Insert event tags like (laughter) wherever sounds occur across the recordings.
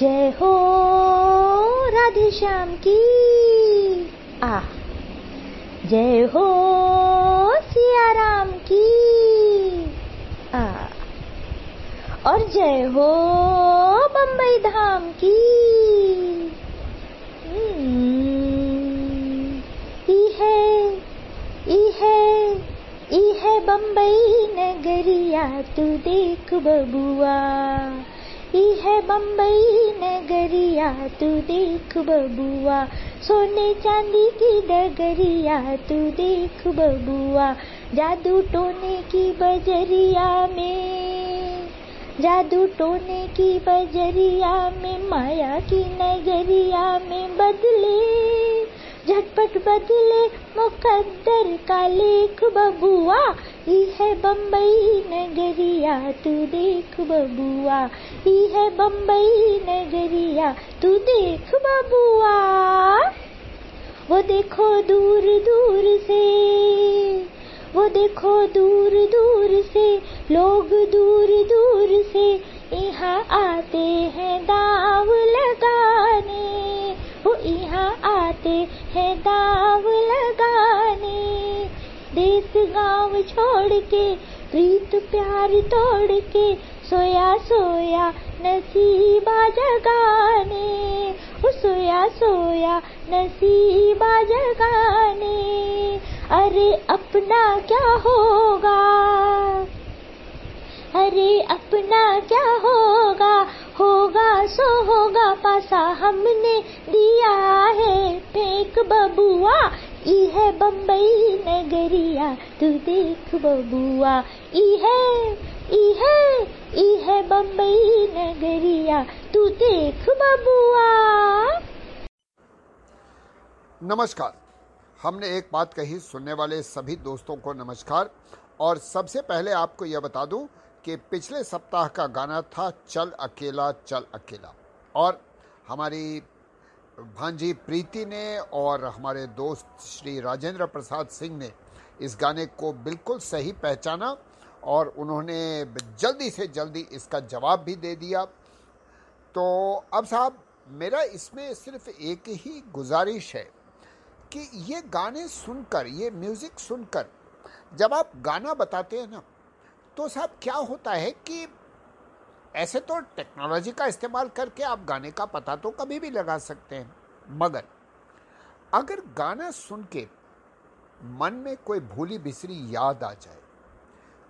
जय हो राधे श्याम की। आ। जय हो सिया राम की। आ। और जय हो बम्बई धाम की। है है है बम्बई नगरिया, तू देख बबुआ। ई है बम्बई नगरिया तू देख बबुआ। सोने चांदी की डगरिया, तू देख बबुआ। जादू टोने की बजरिया में, जादू टोने की बजरिया में, माया की नगरिया में बदले। झटपट बदले मुकद्दर का लेख बबुआ। ई है बम्बई नगरिया, तू देख बबुआ। ई है बम्बई नगरिया, तू देख बबुआ। वो देखो दूर दूर से, वो देखो दूर दूर से, लोग दूर दूर से, यहाँ आते हैं दाव लगाने। वो यहाँ आते हैं दाव लगाने। देश गाँव छोड़ के प्रीत प्यार तोड़ के सोया सोया नसीबा जगाने। सोया सोया नसीबा जगाने। अरे अपना क्या होगा? अरे अपना क्या होगा? होगा सो होगा, पासा हमने दिया है फेंक बबुआ। ई है बम्बई नगरिया, तू देख बबुआ। ई है ई है ई है बम्बई नगरिया, तू देख बबुआ। नमस्कार। हमने एक बात कही, सुनने वाले सभी दोस्तों को नमस्कार। और सबसे पहले आपको यह बता दूँ कि पिछले सप्ताह का गाना था चल अकेला चल अकेला। और हमारी भांजी प्रीति ने और हमारे दोस्त श्री राजेंद्र प्रसाद सिंह ने इस गाने को बिल्कुल सही पहचाना और उन्होंने जल्दी से जल्दी इसका जवाब भी दे दिया। तो अब साहब, मेरा इसमें सिर्फ़ एक ही गुजारिश है कि ये गाने सुनकर, ये म्यूज़िक सुनकर जब आप गाना बताते हैं ना तो साहब, क्या होता है कि ऐसे तो टेक्नोलॉजी का इस्तेमाल करके आप गाने का पता तो कभी भी लगा सकते हैं, मगर अगर गाना सुन के मन में कोई भूली बिसरी याद आ जाए,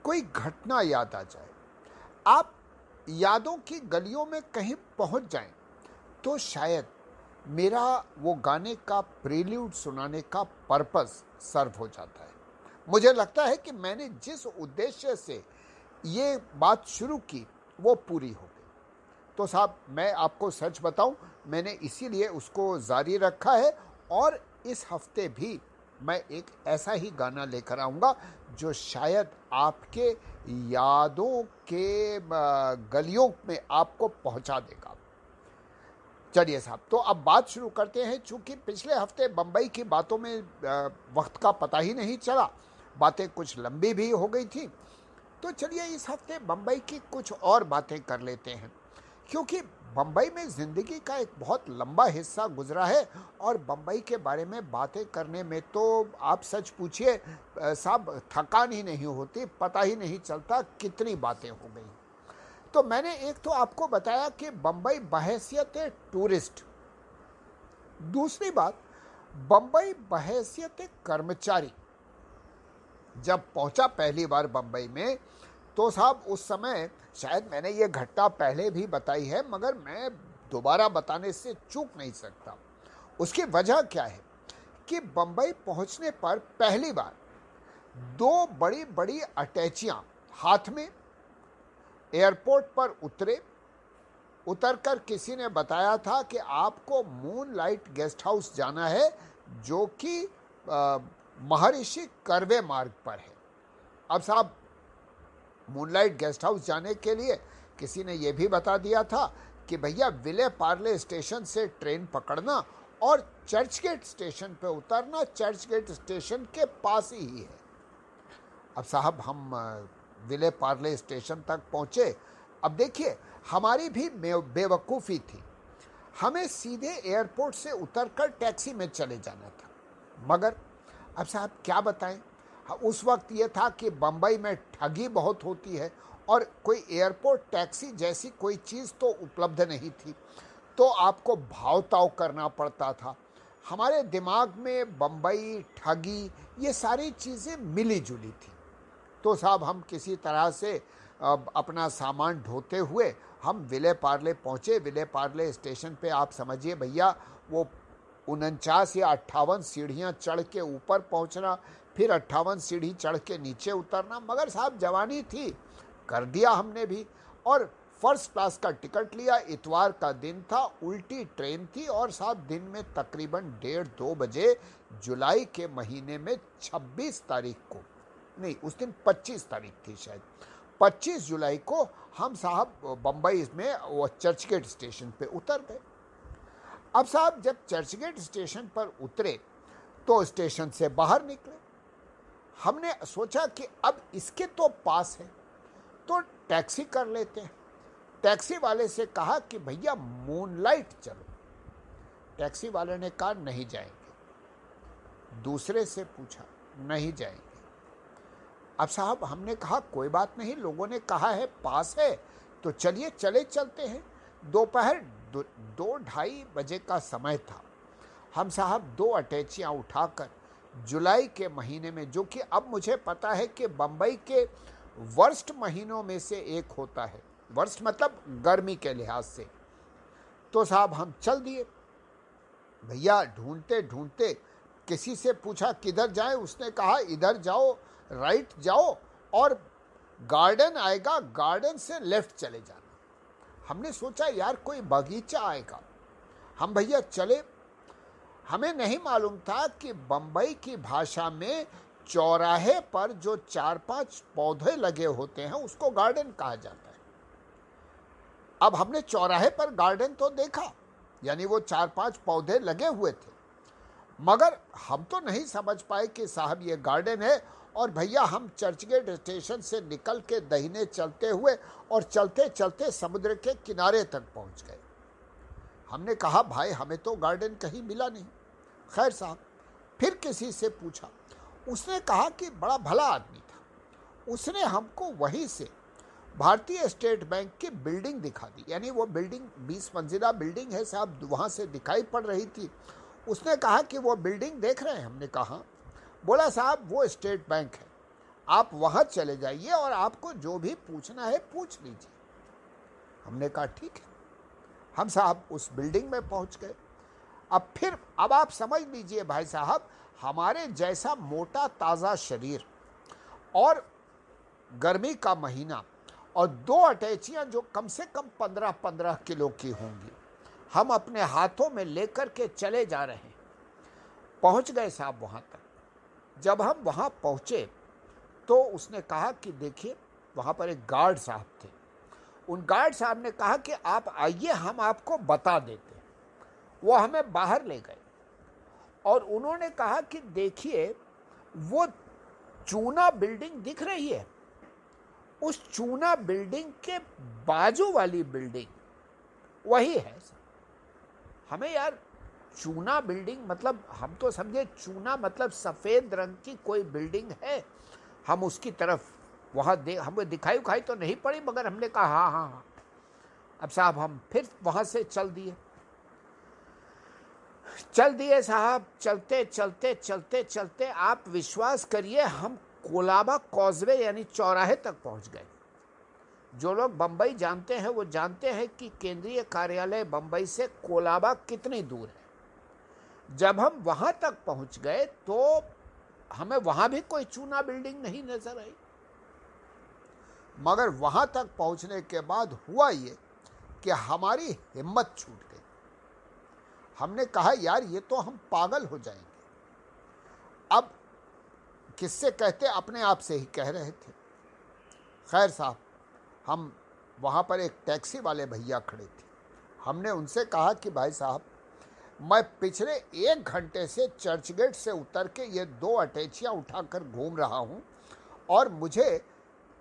कोई घटना याद आ जाए, आप यादों की गलियों में कहीं पहुँच जाएँ तो शायद मेरा वो गाने का प्रील्यूड सुनाने का पर्पस सर्व हो जाता है। मुझे लगता है कि मैंने जिस उद्देश्य से ये बात शुरू की, वो पूरी हो गई। तो साहब, मैं आपको सच बताऊँ, मैंने इसीलिए उसको जारी रखा है और इस हफ़्ते भी मैं एक ऐसा ही गाना लेकर आऊँगा जो शायद आपके यादों के गलियों में आपको पहुँचा देगा। चलिए साहब तो अब बात शुरू करते हैं। चूँकि पिछले हफ़्ते बम्बई की बातों में वक्त का पता ही नहीं चला बातें कुछ लंबी भी हो गई थी। तो चलिए इस हफ़्ते बम्बई की कुछ और बातें कर लेते हैं। क्योंकि बम्बई में ज़िंदगी का एक बहुत लंबा हिस्सा गुजरा है और बम्बई के बारे में बातें करने में तो आप सच पूछिए साहब, थकान ही नहीं होती, पता ही नहीं चलता कितनी बातें हो गई। तो मैंने एक तो आपको बताया कि बम्बई बहसियत टूरिस्ट। दूसरी बात बम्बई बहसियत कर्मचारी। जब पहुँचा पहली बार बम्बई में तो साहब उस समय शायद मैंने ये घटना पहले भी बताई है, मगर मैं दोबारा बताने से चूक नहीं सकता। उसकी वजह क्या है कि बम्बई पहुँचने पर पहली बार दो बड़ी बड़ी अटैचियाँ हाथ में एयरपोर्ट पर उतरे। उतरकर किसी ने बताया था कि आपको मून लाइट गेस्ट हाउस जाना है, जो कि महर्षि करवे मार्ग पर है। अब साहब मूनलाइट गेस्ट हाउस जाने के लिए किसी ने यह भी बता दिया था कि भैया विले पार्ले स्टेशन से ट्रेन पकड़ना और चर्च गेट स्टेशन पे उतरना चर्च गेट स्टेशन के पास ही है। अब साहब, हम विले पार्ले स्टेशन तक पहुँचे। अब देखिए, हमारी भी बेवकूफ़ी थी। हमें सीधे एयरपोर्ट से उतरकर टैक्सी में चले जाना था। मगर अब साहब क्या बताएँ? हाँ, उस वक्त ये था कि बम्बई में ठगी बहुत होती है और कोई एयरपोर्ट टैक्सी जैसी कोई चीज़ तो उपलब्ध नहीं थी। तो आपको भावताव करना पड़ता था। हमारे दिमाग में बम्बई ठगी ये सारी चीज़ें मिली जुली थी। तो साहब हम किसी तरह से अपना सामान ढोते हुए हम विले पार्ले पहुँचे। विले पार्ले स्टेशन पे आप समझिए भैया वो उनचास या अट्ठावन सीढ़ियाँ चढ़ के ऊपर पहुँचना, फिर अट्ठावन सीढ़ी चढ़ के नीचे उतरना, मगर साहब जवानी थी, कर दिया हमने भी। और फ़र्स्ट क्लास का टिकट लिया, इतवार का दिन था, उल्टी ट्रेन थी, और साहब दिन में तकरीबन डेढ़ दो बजे जुलाई के महीने में 26 तारीख को, नहीं, उस दिन 25 तारीख थी शायद 25 जुलाई को हम साहब बम्बई में वो चर्चगेट स्टेशन पे उतर गए। अब साहब, जब चर्चगेट स्टेशन पर उतरे तो स्टेशन से बाहर निकले। हमने सोचा कि अब इसके तो पास है तो टैक्सी कर लेते हैं। टैक्सी वाले से कहा कि भैया, मूनलाइट चलो। टैक्सी वाले ने कहा, नहीं जाएँगे। दूसरे से पूछा, नहीं जाएँगे। अब साहब, हमने कहा, कोई बात नहीं, लोगों ने कहा है, पास है तो चलिए, चले चलते हैं। दोपहर दो, ढाई बजे का समय था। हम साहब दो अटैचियाँ उठाकर जुलाई के महीने में जो कि अब मुझे पता है कि बम्बई के वर्स्ट महीनों में से एक होता है। वर्स्ट मतलब गर्मी के लिहाज से। तो साहब हम चल दिए। भैया ढूंढते ढूंढते किसी से पूछा किधर जाए? उसने कहा इधर जाओ राइट जाओ और गार्डन आएगा गार्डन से लेफ़्ट चले जाना। हमने सोचा, यार, कोई बगीचा आएगा। हम भैया चले। हमें नहीं मालूम था कि बम्बई की भाषा में चौराहे पर जो चार पाँच पौधे लगे होते हैं, उसको गार्डन कहा जाता है। अब हमने चौराहे पर गार्डन तो देखा, यानी वो चार पाँच पौधे लगे हुए थे। मगर हम तो नहीं समझ पाए कि साहब, ये गार्डन है और भैया, हम चर्चगेट स्टेशन से निकल के दहीने चलते हुए और चलते चलते समुद्र के किनारे तक पहुँच गए। हमने कहा, भाई, हमें तो गार्डन कहीं मिला नहीं। खैर साहब, फिर किसी से पूछा। उसने कहा कि बड़ा भला आदमी था। उसने हमको वहीं से भारतीय स्टेट बैंक की बिल्डिंग दिखा दी। यानी वो बिल्डिंग, बीस मंजिला बिल्डिंग है साहब, वहाँ से दिखाई पड़ रही थी। उसने कहा कि वो बिल्डिंग देख रहे हैं? हमने कहा बोला, साहब, वो स्टेट बैंक है। आप वहाँ चले जाइए और आपको जो भी पूछना है पूछ लीजिए। हमने कहा, ठीक है। हम साहब उस बिल्डिंग में पहुँच गए। अब फिर, अब आप समझ लीजिए भाई साहब, हमारे जैसा मोटा ताज़ा शरीर और गर्मी का महीना और दो अटैचियाँ जो कम से कम पंद्रह पंद्रह किलो की होंगी, हम अपने हाथों में लेकर के चले जा रहे हैं। पहुँच गए साहब वहाँ तक। जब हम वहाँ पहुँचे तो उसने कहा कि देखिए, वहाँ पर एक गार्ड साहब थे। उन गार्ड साहब ने कहा कि आप आइए, हम आपको बता देते वो हमें बाहर ले गए। और उन्होंने कहा कि देखिए, वो चूना बिल्डिंग दिख रही है। उस चूना बिल्डिंग के बाजू वाली बिल्डिंग वही है हमें यार चूना बिल्डिंग मतलब हम तो समझे चूना मतलब सफ़ेद रंग की कोई बिल्डिंग है। हम उसकी तरफ़, वहाँ दे, हमें दिखाई उखाई तो नहीं पड़ी, मगर हमने कहा हाँ हाँ हाँ। अब साहब, हम फिर वहाँ से चल दिए। चल दिए साहब, चलते चलते चलते चलते, आप विश्वास करिए, हम कोलाबा कॉजवे यानी चौराहे तक पहुँच गए। जो लोग बम्बई जानते हैं, वो जानते हैं कि केंद्रीय कार्यालय बम्बई से कोलाबा कितनी दूर है। जब हम वहाँ तक पहुँच गए तो हमें वहाँ भी कोई चूना बिल्डिंग नहीं नज़र आई। मगर वहाँ तक पहुँचने के बाद हुआ ये कि हमारी हिम्मत छूट गई। हमने कहा, यार, ये तो हम पागल हो जाएँगे। अब किससे कहते, अपने आप से ही कह रहे थे। खैर साहब, हम वहाँ पर एक टैक्सी वाले भैया खड़े थे। हमने उनसे कहा कि, भाई साहब मैं पिछले एक घंटे से चर्च गेट से उतर के ये दो अटैचियाँ उठाकर घूम रहा हूँ और मुझे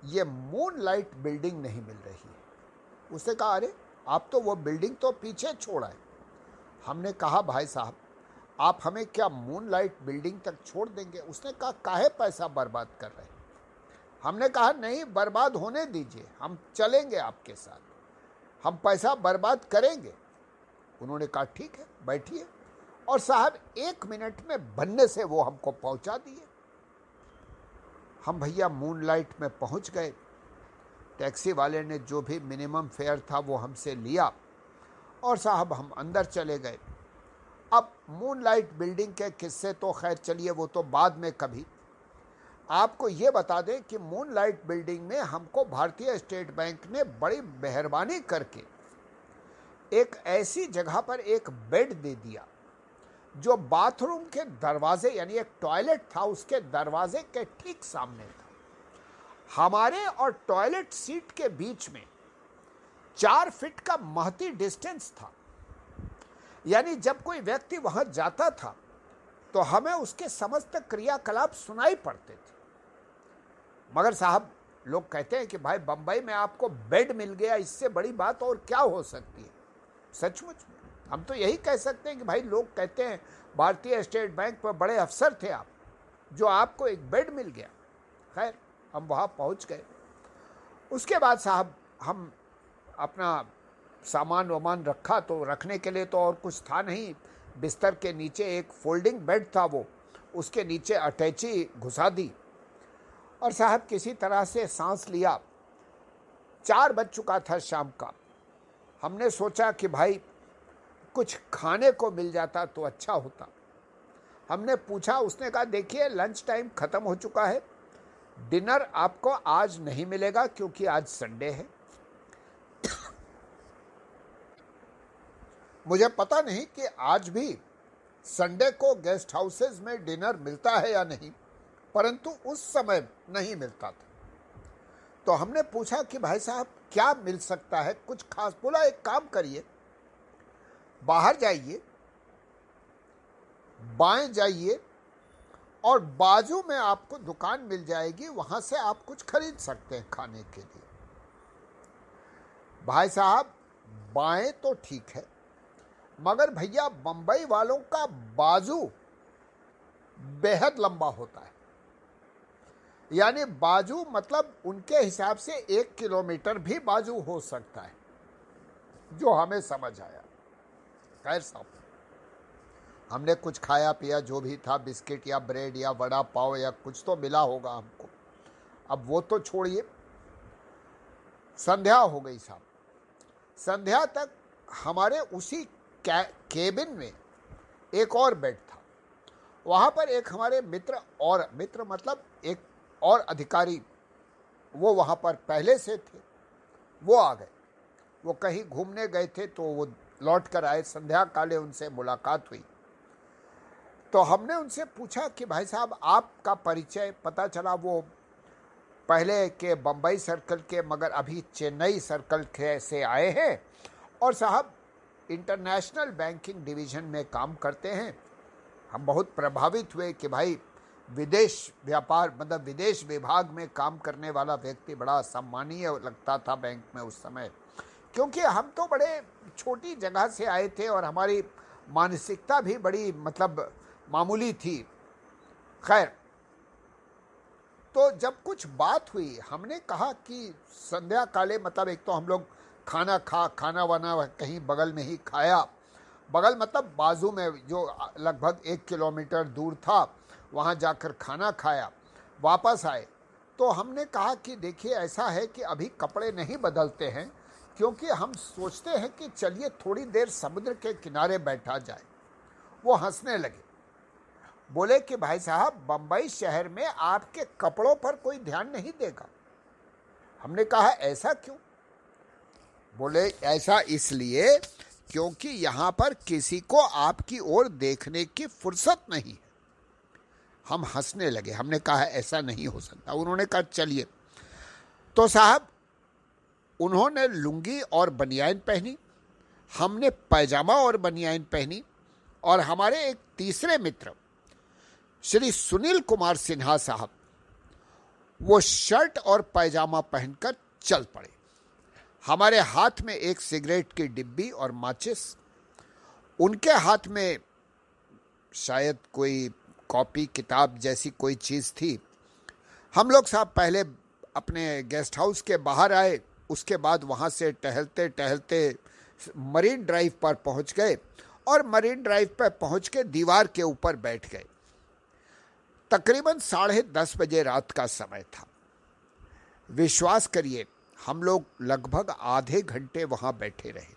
ये मून लाइट बिल्डिंग नहीं मिल रही है। उसने कहा, अरे, आप तो वो बिल्डिंग तो पीछे छोड़ा है हमने कहा, भाई साहब, आप हमें क्या मून लाइट बिल्डिंग तक छोड़ देंगे? उसने कहा, काहे पैसा बर्बाद कर रहे हैं? हमने कहा, नहीं, बर्बाद होने दीजिए, हम चलेंगे आपके साथ। हम पैसा बर्बाद करेंगे उन्होंने कहा, ठीक है, बैठिए। और साहब, एक मिनट में बनने से वो हमको पहुँचा दिए। हम भैया मून लाइट में पहुँच गए। टैक्सी वाले ने जो भी मिनिमम फेयर था वो हमसे लिया और साहब हम अंदर चले गए। अब मून लाइट बिल्डिंग के किस्से तो खैर चलिए, वो तो बाद में कभी। आपको ये बता दें कि मून लाइट बिल्डिंग में हमको भारतीय स्टेट बैंक ने बड़ी मेहरबानी करके एक ऐसी जगह पर एक बेड दे दिया, जो बाथरूम के दरवाजे यानी एक टॉयलेट था, उसके दरवाजे के ठीक सामने था। हमारे और टॉयलेट सीट के बीच में चार फिट का महती डिस्टेंस था। यानी जब कोई व्यक्ति वहाँ जाता था तो हमें उसके समस्त क्रियाकलाप सुनाई पड़ते थे। मगर साहब, लोग कहते हैं कि, भाई, बंबई में आपको बेड मिल गया, इससे बड़ी बात और क्या हो सकती है? सचमुच में। हम तो यही कह सकते हैं कि भाई लोग कहते हैं, भारतीय स्टेट बैंक पर बड़े अफसर थे आप, जो आपको एक बेड मिल गया। खैर, हम वहाँ पहुँच गए। उसके बाद साहब, हम अपना सामान वामान रखा तो रखने के लिए तो और कुछ था नहीं। बिस्तर के नीचे एक फोल्डिंग बेड था वो, उसके नीचे अटैची घुसा दी और साहब किसी तरह से सांस लिया। चार बज चुका था शाम का। हमने सोचा कि भाई, कुछ खाने को मिल जाता तो अच्छा होता। हमने पूछा, उसने कहा, देखिए लंच टाइम ख़त्म हो चुका है। डिनर आपको आज नहीं मिलेगा क्योंकि आज संडे है। (coughs) मुझे पता नहीं कि आज भी संडे को गेस्ट हाउसेज में डिनर मिलता है या नहीं, परंतु उस समय नहीं मिलता था। तो हमने पूछा कि भाई साहब क्या मिल सकता है? कुछ खास बोला, एक काम करिए। बाहर जाइए। बाएँ जाइए और बाजू में आपको दुकान मिल जाएगी, वहाँ से आप कुछ खरीद सकते हैं खाने के लिए। भाई साहब, बाएँ तो ठीक है, मगर भैया, बंबई वालों का बाजू बेहद लंबा होता है। यानी बाजू मतलब उनके हिसाब से एक किलोमीटर भी बाजू हो सकता है, जो हमें समझ आया। खैर साहब, हमने कुछ खाया पिया, जो भी था, बिस्किट या ब्रेड या वड़ा पाव या कुछ तो मिला होगा हमको। अब वो तो छोड़िए। संध्या हो गई साहब। संध्या तक हमारे उसी केबिन में एक और बेड था। वहाँ पर एक हमारे मित्र और, मित्र मतलब एक और अधिकारी वो वहाँ पर पहले से थे, वो आ गए। वो कहीं घूमने गए थे तो वो लौट कर आए। संध्या काले उनसे मुलाकात हुई। तो हमने उनसे पूछा कि भाई साहब, आपका परिचय पता चला वो पहले के बम्बई सर्कल के, मगर अभी चेन्नई सर्कल के से आए हैं और साहब, इंटरनेशनल बैंकिंग डिवीज़न में काम करते हैं। हम बहुत प्रभावित हुए कि भाई विदेश व्यापार मतलब विदेश विभाग में काम करने वाला व्यक्ति बड़ा सम्मानीय लगता था बैंक में उस समय। क्योंकि हम तो बड़े छोटी जगह से आए थे और हमारी मानसिकता भी बड़ी मतलब मामूली थी। खैर तो जब कुछ बात हुई, हमने कहा कि संध्या काले मतलब एक तो हम लोग खाना खा, खाना वाना कहीं बगल में ही खाया। बगल मतलब बाजू में, जो लगभग एक किलोमीटर दूर था। वहाँ जाकर खाना खाया, वापस आए। तो हमने कहा कि देखिए, ऐसा है कि अभी कपड़े नहीं बदलते हैं, क्योंकि हम सोचते हैं कि चलिए थोड़ी देर समुद्र के किनारे बैठा जाए। वो हंसने लगे। बोले कि भाई साहब बम्बई शहर में आपके कपड़ों पर कोई ध्यान नहीं देगा। हमने कहा, ऐसा क्यों? बोले, ऐसा इसलिए क्योंकि यहाँ पर किसी को आपकी ओर देखने की फुर्सत नहीं है। हम हंसने लगे, हमने कहा, ऐसा नहीं हो सकता। उन्होंने कहा, चलिए। तो साहब, उन्होंने लुंगी और बनियान पहनी, हमने पैजामा और बनियान पहनी, और हमारे एक तीसरे मित्र, श्री सुनील कुमार सिन्हा साहब, वो शर्ट और पैजामा पहनकर चल पड़े। हमारे हाथ में एक सिगरेट की डिब्बी और माचिस, उनके हाथ में शायद कोई कॉपी किताब जैसी कोई चीज़ थी। हम लोग साहब पहले अपने गेस्ट हाउस के बाहर आए, उसके बाद वहाँ से टहलते टहलते मरीन ड्राइव पर पहुँच गए और मरीन ड्राइव पर पहुँच के दीवार के ऊपर बैठ गए। तकरीबन साढ़े दस बजे रात का समय था। विश्वास करिए, हम लोग लगभग आधे घंटे वहाँ बैठे रहे।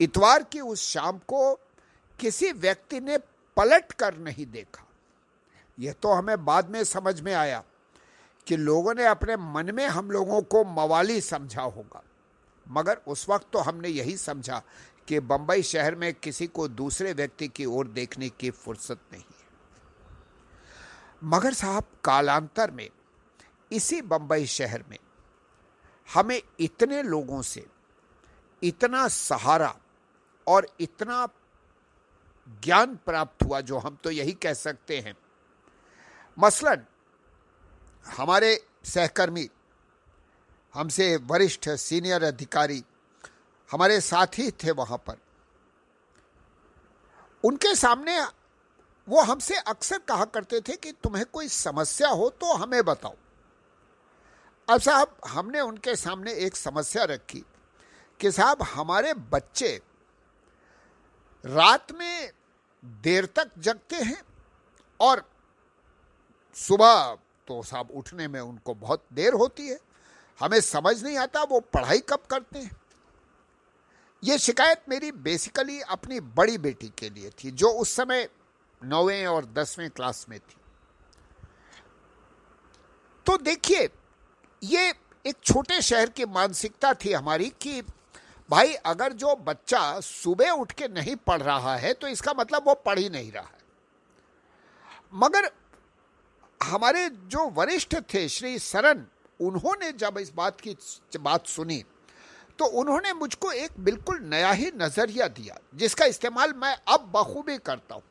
इतवार की उस शाम को किसी व्यक्ति ने पलट कर नहीं देखा। यह तो हमें बाद में समझ में आया कि लोगों ने अपने मन में हम लोगों को मवाली समझा होगा। मगर उस वक्त तो हमने यही समझा कि बंबई शहर में किसी को दूसरे व्यक्ति की ओर देखने की फुर्सत नहीं है। मगर साहब, कालांतर में, इसी बंबई शहर में, हमें इतने लोगों से, इतना सहारा और इतना ज्ञान प्राप्त हुआ, जो हम तो यही कह सकते हैं। मसलन, हमारे सहकर्मी, हमसे वरिष्ठ सीनियर अधिकारी, हमारे साथी थे वहाँ पर। उनके सामने वो हमसे अक्सर कहा करते थे कि तुम्हें कोई समस्या हो तो हमें बताओ। अब साहब, हमने उनके सामने एक समस्या रखी कि साहब, हमारे बच्चे रात में देर तक जगते हैं और सुबह तो साहब उठने में उनको बहुत देर होती है। हमें समझ नहीं आता वो पढ़ाई कब करते हैं। ये शिकायत मेरी बेसिकली अपनी बड़ी बेटी के लिए थी, जो उस समय नौवें और दसवें क्लास में थी। तो देखिए, ये एक छोटे शहर की मानसिकता थी हमारी कि भाई, अगर जो बच्चा सुबह उठ के नहीं पढ़ रहा है तो इसका मतलब वो पढ़ ही नहीं रहा है। मगर हमारे जो वरिष्ठ थे, श्री सरन उन्होंने जब इस बात की बात सुनी तो उन्होंने मुझको एक बिल्कुल नया ही नज़रिया दिया, जिसका इस्तेमाल मैं अब बखूबी करता हूँ।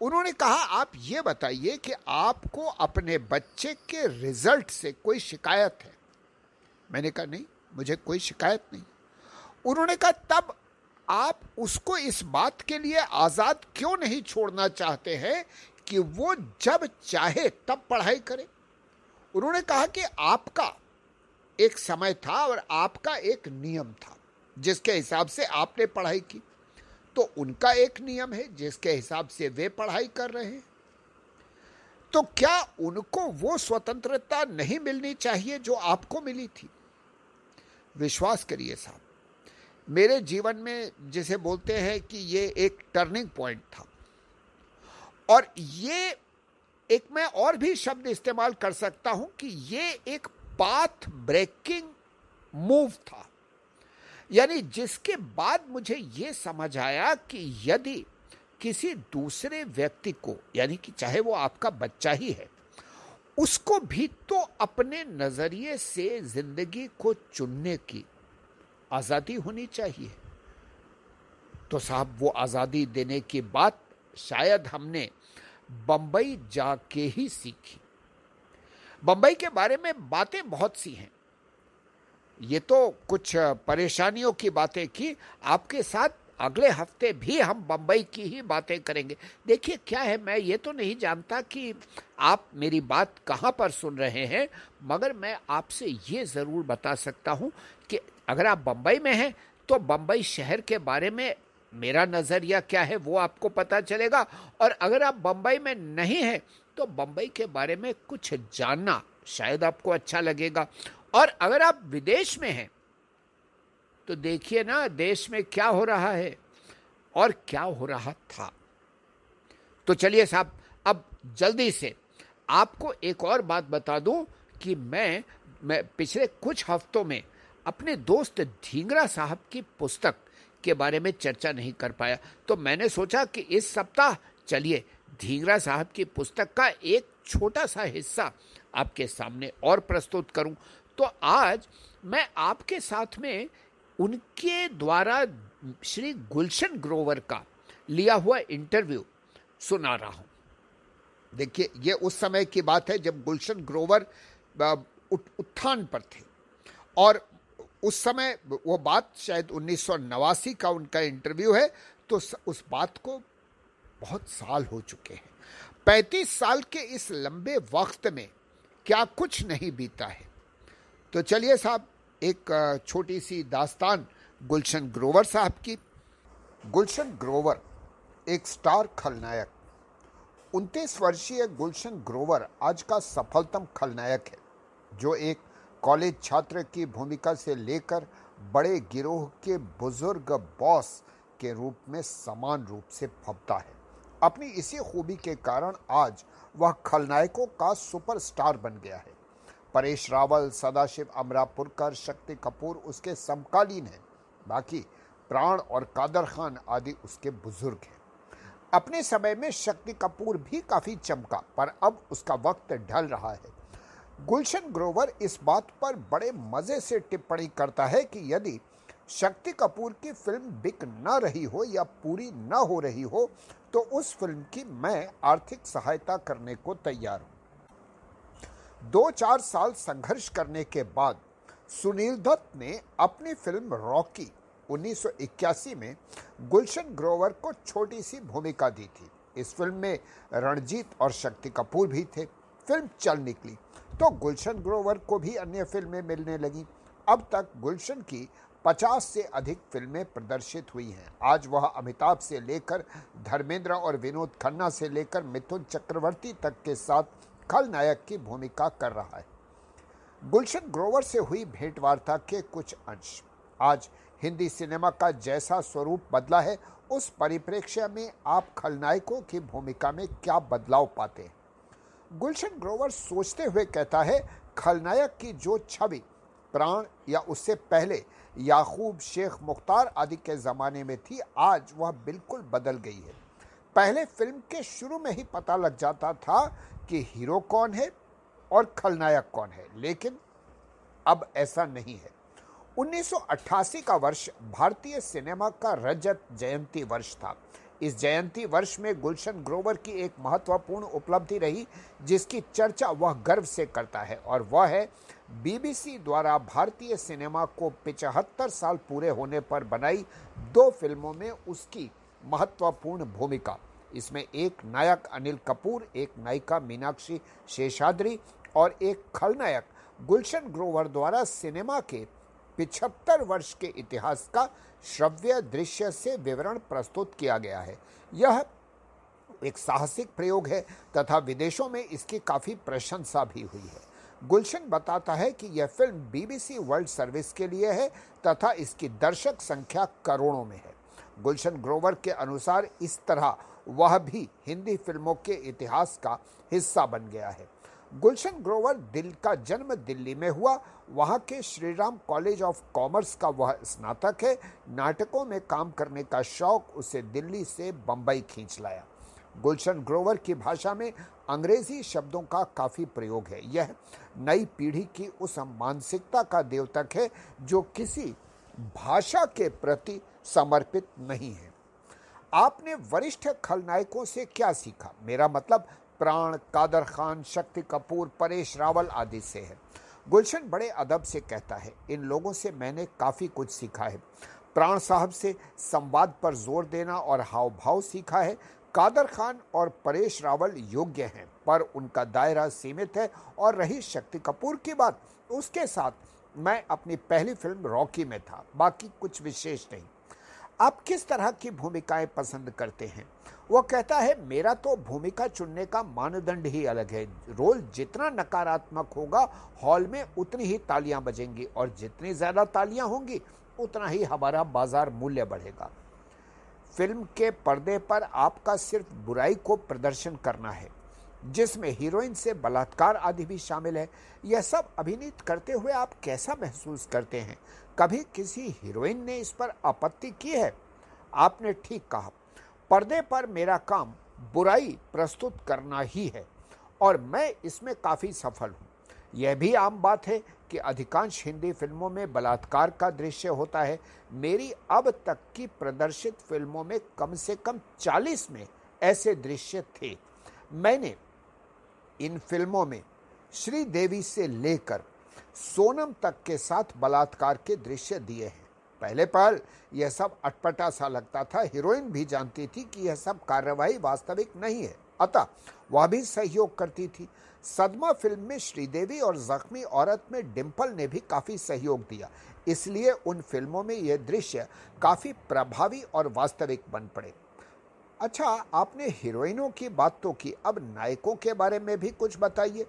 उन्होंने कहा, आप ये बताइए कि आपको अपने बच्चे के रिज़ल्ट से कोई शिकायत है? मैंने कहा, नहीं, मुझे कोई शिकायत नहीं। उन्होंने कहा, तब आप उसको इस बात के लिए आज़ाद क्यों नहीं छोड़ना चाहते हैं कि वो जब चाहे तब पढ़ाई करे? उन्होंने कहा कि आपका एक समय था और आपका एक नियम था, जिसके हिसाब से आपने पढ़ाई की। तो उनका एक नियम है, जिसके हिसाब से वे पढ़ाई कर रहे हैं। तो क्या उनको वो स्वतंत्रता नहीं मिलनी चाहिए जो आपको मिली थी? विश्वास करिए साहब मेरे जीवन में जिसे बोलते हैं कि ये एक टर्निंग पॉइंट था। और ये एक मैं और भी शब्द इस्तेमाल कर सकता हूँ कि ये एक पाथ ब्रेकिंग मूव था। यानी जिसके बाद मुझे ये समझ आया कि यदि किसी दूसरे व्यक्ति को, यानी कि चाहे वो आपका बच्चा ही है, उसको भी तो अपने नज़रिए से ज़िंदगी को चुनने की आज़ादी होनी चाहिए। तो साहब, वो आज़ादी देने की बात शायद हमने बंबई जाके ही सीखी। बंबई के बारे में बातें बहुत सी हैं। ये तो कुछ परेशानियों की बातें की, आपके साथ अगले हफ़्ते भी हम बम्बई की ही बातें करेंगे। देखिए, क्या है, मैं ये तो नहीं जानता कि आप मेरी बात कहाँ पर सुन रहे हैं, मगर मैं आपसे ये ज़रूर बता सकता हूँ अगर आप बम्बई में हैं तो बम्बई शहर के बारे में मेरा नज़रिया क्या है, वो आपको पता चलेगा। और अगर आप बम्बई में नहीं हैं तो बम्बई के बारे में कुछ जानना शायद आपको अच्छा लगेगा। और अगर आप विदेश में हैं तो देखिए ना, देश में क्या हो रहा है और क्या हो रहा था। तो चलिए साहब, अब जल्दी से आपको एक और बात बता दूँ कि मैं मैं पिछले कुछ हफ्तों में अपने दोस्त धींगरा साहब की पुस्तक के बारे में चर्चा नहीं कर पाया। तो मैंने सोचा कि इस सप्ताह चलिए, धींगरा साहब की पुस्तक का एक छोटा सा हिस्सा आपके सामने और प्रस्तुत करूँ। तो आज मैं आपके साथ में उनके द्वारा श्री गुलशन ग्रोवर का लिया हुआ इंटरव्यू सुना रहा हूँ। देखिए, ये उस समय की बात है जब गुलशन ग्रोवर उत्थान पर थे। और उस समय वो बात शायद उन्नीस सौ नवासी का उनका इंटरव्यू है तो उस बात को बहुत साल हो चुके हैं। पैंतीस साल के इस लंबे वक्त में क्या कुछ नहीं बीता है। तो चलिए साहब, एक छोटी सी दास्तान गुलशन ग्रोवर साहब की। गुलशन ग्रोवर एक स्टार खलनायक। उनतीस वर्षीय गुलशन ग्रोवर आज का सफलतम खलनायक है, जो एक कॉलेज छात्र की भूमिका से लेकर बड़े गिरोह के बुज़ुर्ग बॉस के रूप में समान रूप से फबता है। अपनी इसी खूबी के कारण आज वह खलनायकों का सुपरस्टार बन गया है। परेश रावल, सदाशिव अमरापुरकर, शक्ति कपूर उसके समकालीन हैं। बाकी प्राण और कादर खान आदि उसके बुज़ुर्ग हैं। अपने समय में शक्ति कपूर भी काफ़ी चमका, पर अब उसका वक्त ढल रहा है। गुलशन ग्रोवर इस बात पर बड़े मज़े से टिप्पणी करता है कि यदि शक्ति कपूर की फ़िल्म बिक न रही हो या पूरी न हो रही हो तो उस फ़िल्म की मैं आर्थिक सहायता करने को तैयार हूँ। दो चार साल संघर्ष करने के बाद सुनील दत्त ने अपनी फ़िल्म रॉकी 1981 में गुलशन ग्रोवर को छोटी सी भूमिका दी थी। इस फ़िल्म में रणजीत और शक्ति कपूर भी थे। फ़िल्म चल निकली। तो गुलशन ग्रोवर को भी अन्य फ़िल्में मिलने लगी। अब तक गुलशन की 50 से अधिक फ़िल्में प्रदर्शित हुई हैं। आज वह अमिताभ से लेकर धर्मेंद्र और विनोद खन्ना से लेकर मिथुन चक्रवर्ती तक के साथ खलनायक की भूमिका कर रहा है। गुलशन ग्रोवर से हुई भेंटवार्ता के कुछ अंश। आज हिंदी सिनेमा का जैसा स्वरूप बदला है, उस परिप्रेक्ष्य में आप खलनायकों की भूमिका में क्या बदलाव पाते हैं? गुलशन ग्रोवर सोचते हुए कहता है, खलनायक की जो छवि, प्राण या उससे पहले याकूब शेख मुख्तार आदि के ज़माने में थी, आज वह बिल्कुल बदल गई है। पहले फ़िल्म के शुरू में ही पता लग जाता था कि हीरो कौन है और खलनायक कौन है, लेकिन अब ऐसा नहीं है। 1988 का वर्ष भारतीय सिनेमा का रजत जयंती वर्ष था। इस जयंती वर्ष में गुलशन ग्रोवर की एक महत्वपूर्ण उपलब्धि रही, जिसकी चर्चा वह गर्व से करता है, और वह है, बीबीसी द्वारा भारतीय सिनेमा को पिचहत्तर साल पूरे होने पर बनाई दो फ़िल्मों में उसकी महत्वपूर्ण भूमिका। इसमें एक नायक अनिल कपूर, एक नायिका मीनाक्षी शेषाद्री और एक खलनायक गुलशन ग्रोवर द्वारा सिनेमा के पिछहत्तर वर्ष के इतिहास का श्रव्य दृश्य से विवरण प्रस्तुत किया गया है। यह एक साहसिक प्रयोग है तथा विदेशों में इसकी काफ़ी प्रशंसा भी हुई है। गुलशन बताता है कि यह फ़िल्म बीबीसी वर्ल्ड सर्विस के लिए है तथा इसकी दर्शक संख्या करोड़ों में है। गुलशन ग्रोवर के अनुसार इस तरह वह भी हिंदी फ़िल्मों के इतिहास का हिस्सा बन गया है। गुलशन ग्रोवर दिल का जन्म दिल्ली में हुआ। वहाँ के श्रीराम कॉलेज ऑफ़ कॉमर्स का वह स्नातक है। नाटकों में काम करने का शौक उसे दिल्ली से बम्बई खींच लाया। गुलशन ग्रोवर की भाषा में अंग्रेज़ी शब्दों का काफ़ी प्रयोग है। यह नई पीढ़ी की उस मानसिकता का द्योतक है, जो किसी भाषा के प्रति समर्पित नहीं है। आपने वरिष्ठ खलनायकों से क्या सीखा? मेरा मतलब प्राण, कादर खान, शक्ति कपूर, परेश रावल आदि से है। गुलशन बड़े अदब से कहता है, इन लोगों से मैंने काफ़ी कुछ सीखा है। प्राण साहब से संवाद पर ज़ोर देना और हाव भाव सीखा है। कादर खान और परेश रावल योग्य हैं, पर उनका दायरा सीमित है और रही शक्ति कपूर की बात, उसके साथ मैं अपनी पहली फ़िल्म रॉकी में था, बाकी कुछ विशेष नहीं। आप किस तरह की भूमिकाएँ पसंद करते हैं? वो कहता है, मेरा तो भूमिका चुनने का मानदंड ही अलग है। रोल जितना नकारात्मक होगा, हॉल में उतनी ही तालियाँ बजेंगी और जितनी ज़्यादा तालियाँ होंगी, उतना ही हमारा बाज़ार मूल्य बढ़ेगा। फ़िल्म के पर्दे पर आपका सिर्फ़ बुराई को प्रदर्शन करना है, जिसमें हीरोइन से बलात्कार आदि भी शामिल है। यह सब अभिनीत करते हुए आप कैसा महसूस करते हैं? कभी किसी हीरोइन ने इस पर आपत्ति की है? आपने ठीक कहा। पर्दे पर मेरा काम बुराई प्रस्तुत करना ही है और मैं इसमें काफ़ी सफल हूँ। यह भी आम बात है कि अधिकांश हिंदी फ़िल्मों में बलात्कार का दृश्य होता है। मेरी अब तक की प्रदर्शित फ़िल्मों में कम से कम 40 में ऐसे दृश्य थे। मैंने इन फ़िल्मों में श्रीदेवी से लेकर सोनम तक के साथ बलात्कार के दृश्य दिए हैं। पहले पहल यह सब अटपटा सा लगता था। हीरोइन भी जानती थी कि यह सब कार्रवाई वास्तविक नहीं है। अतः वह भी सहयोग करती थी। सदमा फ़िल्म में श्रीदेवी और जख्मी औरत में डिम्पल ने भी काफ़ी सहयोग दिया। इसलिए उन फ़िल्मों में यह दृश्य काफ़ी प्रभावी और वास्तविक बन पड़े। अच्छा आपने हीरोइनों की बात तो की अब नायकों के बारे में भी कुछ बताइए।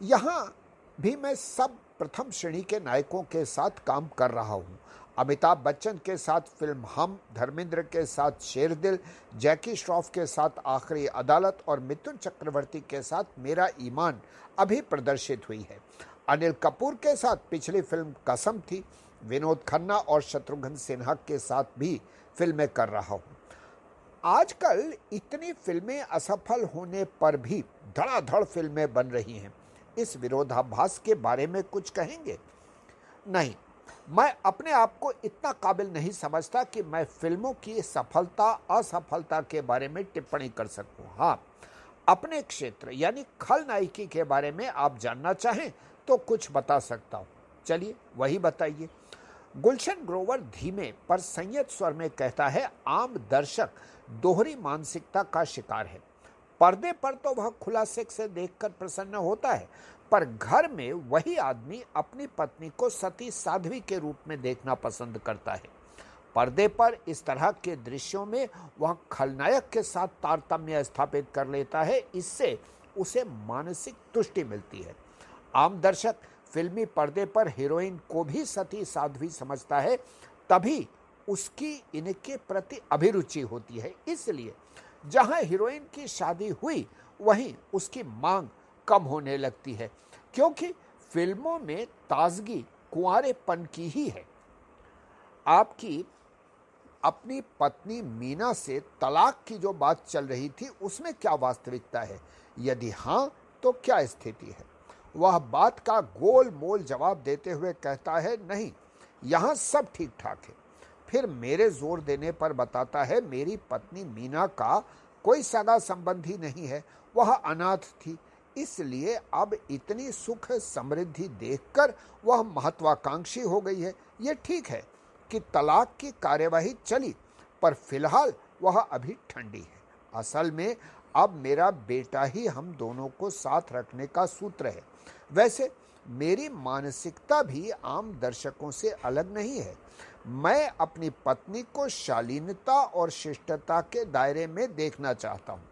यहाँ भी मैं सब प्रथम श्रेणी के नायकों के साथ काम कर रहा हूँ। अमिताभ बच्चन के साथ फ़िल्म हम, धर्मेंद्र के साथ शेरदिल, जैकी श्रॉफ के साथ आखिरी अदालत और मिथुन चक्रवर्ती के साथ मेरा ईमान अभी प्रदर्शित हुई है। अनिल कपूर के साथ पिछली फ़िल्म कसम थी। विनोद खन्ना और शत्रुघ्न सिन्हा के साथ भी फ़िल्में कर रहा हूँ। आजकल इतनी फ़िल्में असफल होने पर भी धड़ाधड़ फ़िल्में बन रही हैं। इस विरोधाभास के बारे में कुछ कहेंगे? नहीं। मैं अपने आप को इतना काबिल नहीं समझता कि मैं फ़िल्मों की सफलता, असफलता के बारे में टिप्पणी कर सकूँ। हाँ अपने क्षेत्र, यानी खलनायकी के बारे में आप जानना चाहें तो कुछ बता सकता हूँ। चलिए, वही बताइए। गुलशन ग्रोवर धीमे पर संयत स्वर में कहता है, आम दर्शक दोहरी मानसिकता का शिकार है। पर्दे पर तो वह खुला सेक्स से देखकर प्रसन्न होता है पर घर में वही आदमी अपनी पत्नी को सती साध्वी के रूप में देखना पसंद करता है। पर्दे पर इस तरह के दृश्यों में वह खलनायक के साथ तारतम्य स्थापित कर लेता है, इससे उसे मानसिक तुष्टि मिलती है। आम दर्शक फिल्मी पर्दे पर हीरोइन को भी सती साध्वी समझता है, तभी उसकी इनके प्रति अभिरुचि होती है। इसलिए जहाँ हीरोइन की शादी हुई, वहीं उसकी मांग कम होने लगती है, क्योंकि फ़िल्मों में ताजगी कुआरेपन की ही है। आपकी अपनी पत्नी मीना से तलाक की जो बात चल रही थी, उसमें क्या वास्तविकता है? यदि हाँ तो क्या स्थिति है? वह बात का गोल मोल जवाब देते हुए कहता है, नहीं, यहाँ सब ठीक ठाक है। फिर मेरे ज़ोर देने पर बताता है, मेरी पत्नी मीना का कोई सगा संबंधी नहीं है। वह अनाथ थी इसलिए अब इतनी सुख समृद्धि देखकर वह महत्वाकांक्षी हो गई है। ये ठीक है कि तलाक की कार्यवाही चली, पर फ़िलहाल वह अभी ठंडी है। असल में अब मेरा बेटा ही हम दोनों को साथ रखने का सूत्र है। वैसे मेरी मानसिकता भी आम दर्शकों से अलग नहीं है। मैं अपनी पत्नी को शालीनता और शिष्टता के दायरे में देखना चाहता हूँ।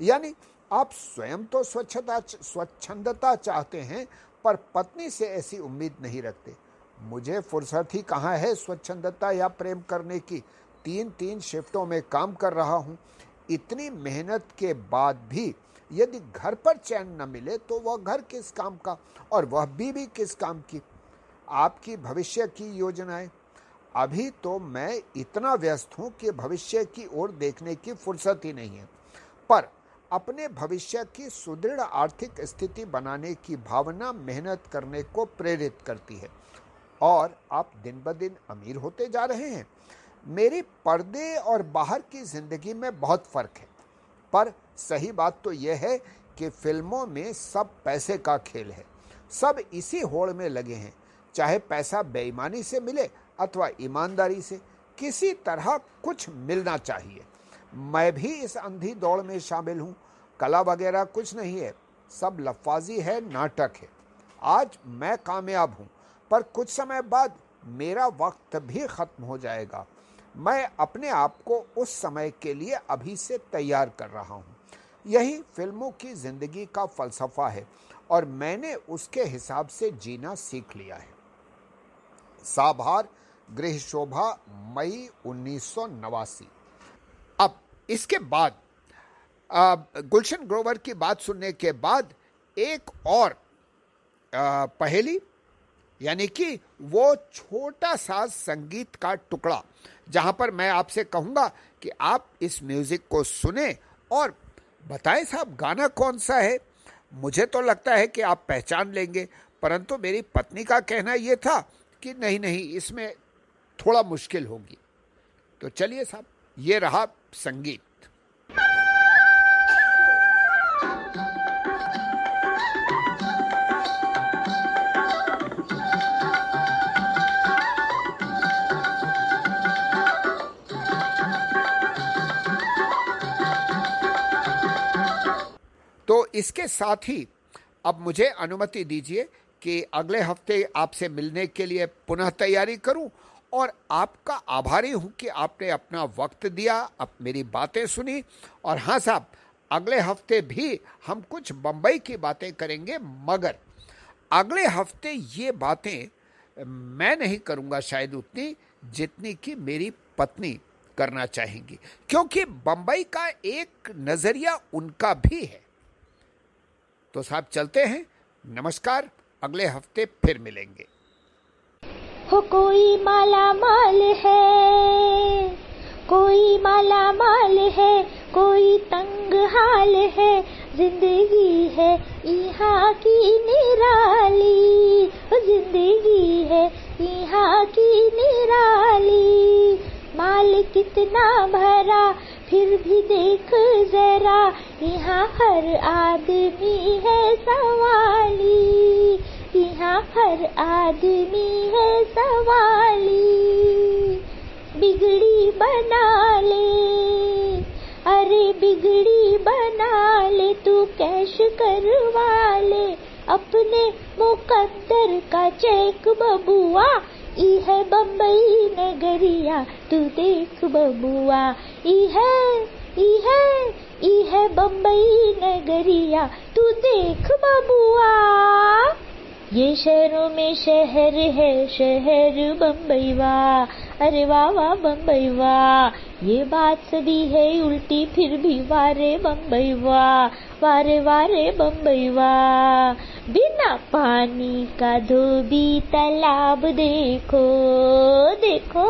यानी आप स्वयं तो स्वच्छता, स्वच्छंदता चाहते हैं, पर पत्नी से ऐसी उम्मीद नहीं रखते। मुझे फुर्सत ही कहाँ है स्वच्छंदता या प्रेम करने की? तीन तीन शिफ्टों में काम कर रहा हूँ। इतनी मेहनत के बाद भी यदि घर पर चैन न मिले तो वह घर किस काम का और वह बीवी किस काम की? आपकी भविष्य की योजनाएँ। अभी तो मैं इतना व्यस्त हूँ कि भविष्य की ओर देखने की फुर्सत ही नहीं है। पर अपने भविष्य की सुदृढ़ आर्थिक स्थिति बनाने की भावना मेहनत करने को प्रेरित करती है। और आप दिन ब दिन अमीर होते जा रहे हैं। मेरी पर्दे और बाहर की ज़िंदगी में बहुत फ़र्क है। पर सही बात तो यह है कि फ़िल्मों में सब पैसे का खेल है। सब इसी होड़ में लगे हैं। चाहे पैसा बेईमानी से मिले अथवा ईमानदारी से, किसी तरह कुछ मिलना चाहिए। मैं भी इस अंधी दौड़ में शामिल हूँ। कला वगैरह कुछ नहीं है। सब लफाजी है, नाटक है। आज मैं कामयाब हूँ, पर कुछ समय बाद मेरा वक्त भी खत्म हो जाएगा। मैं अपने आप को उस समय के लिए अभी से तैयार कर रहा हूँ। यही फ़िल्मों की ज़िंदगी का फलसफा है, और मैंने उसके हिसाब से जीना सीख लिया है। साभार, गृह शोभा, मई उन्नीस अब इसके बाद गुलशन ग्रोवर की बात सुनने के बाद एक और पहेली, यानी कि वो छोटा सा संगीत का टुकड़ा, जहाँ पर मैं आपसे कहूँगा कि आप इस म्यूज़िक को सुने और बताएँ साहब, गाना कौन सा है? मुझे तो लगता है कि आप पहचान लेंगे, परंतु मेरी पत्नी का कहना यह था कि नहीं नहीं, इसमें थोड़ा मुश्किल होगी। तो चलिए साहब। ये रहा संगीत। तो इसके साथ ही अब मुझे अनुमति दीजिए कि अगले हफ़्ते आपसे मिलने के लिए पुनः तैयारी करूँ और आपका आभारी हूँ कि आपने अपना वक्त दिया अब मेरी बातें सुनी। और हाँ साहब, अगले हफ़्ते भी हम कुछ बम्बई की बातें करेंगे, मगर अगले हफ़्ते ये बातें मैं नहीं करूँगा शायद उतनी, जितनी कि मेरी पत्नी करना चाहेंगी। क्योंकि बंबई का एक नज़रिया उनका भी है। तो साहब चलते हैं। नमस्कार। अगले हफ़्ते फिर मिलेंगे। हो कोई माला माल है, कोई माला माल है, कोई तंग हाल है, ज़िंदगी है यहाँ की निराली ज़िंदगी है यहाँ की निराली। माल कितना भरा, फिर भी देख जरा यहाँ हर आदमी है सवाली। यहाँ हर आदमी है सवाली। बिगड़ी बना ले। अरे बिगड़ी बना ले, तू कैश करवा ले। अपने मुकद्दर का चेक बबुआ ई है बम्बई नगरिया तू देख बबुआ। ई है ई है है बम्बई नगरिया तू देख बबुआ। ये शहरों में शहर है, शहर बम्बई वाह अरे वाह वाह बम्बई वाह ये बात सभी है, उल्टी फिर भी वारे बम्बई वाह वारे वारे बम्बई वाह बिना पानी का धोबी तालाब देखो देखो।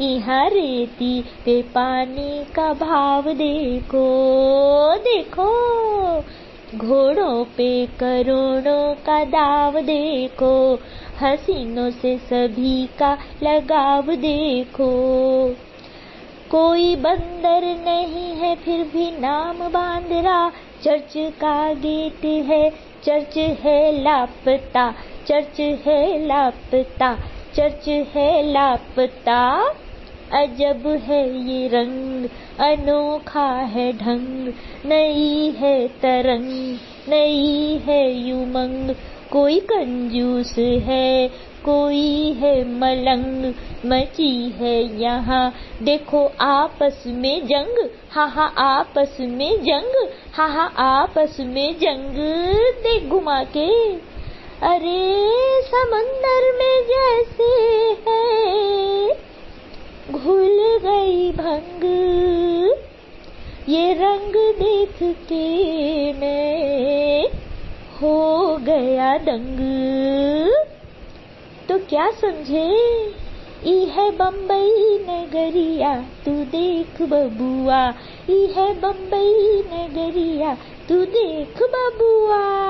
यहाँ रेती पे पानी का भाव देखो देखो। घोड़ों पे करोड़ों का दाव देखो, हसीनों से सभी का लगाव देखो। कोई बंदर नहीं है, फिर भी नाम बांदरा चर्च का गेट है, चर्च है लापता, चर्च है लापता, चर्च है लापता। अजब है ये रंग, अनोखा है ढंग, नई है तरंग, नई है युमंग कोई कंजूस है, कोई है मलंग, मची है यहाँ। देखो आपस में जंग हा हा आपस में जंग हा हा आपस में जंग, देख घुमा के। अरे समंदर में जैसे है घुल गई भंग। ये रंग देख के मैं हो गया दंग। तो क्या समझे? ई है बम्बई नगरिया, तू देख बबुआ। ई है बम्बई नगरिया, तू देख बबुआ।